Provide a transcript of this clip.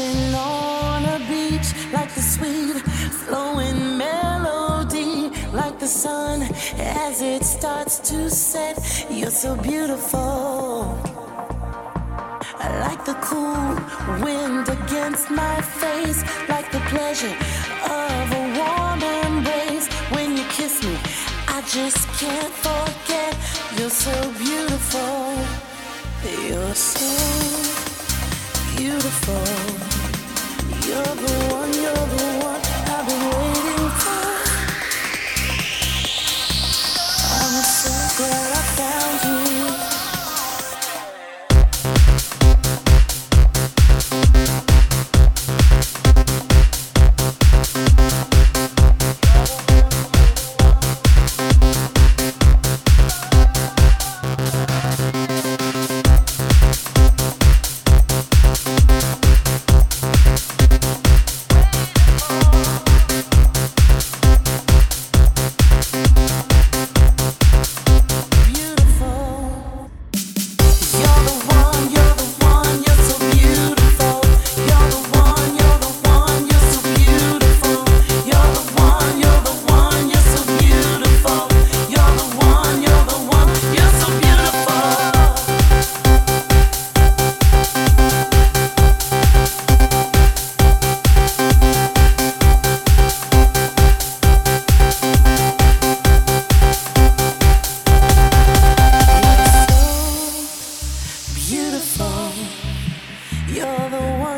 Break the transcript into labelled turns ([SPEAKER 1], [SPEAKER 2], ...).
[SPEAKER 1] On a beach like the sweet flowing melody, like the sun as it starts to set. You're so beautiful. I like the cool wind against my face, like the pleasure of a warm embrace. When you kiss me, I just can't forget. You're so beautiful. You're so beautiful.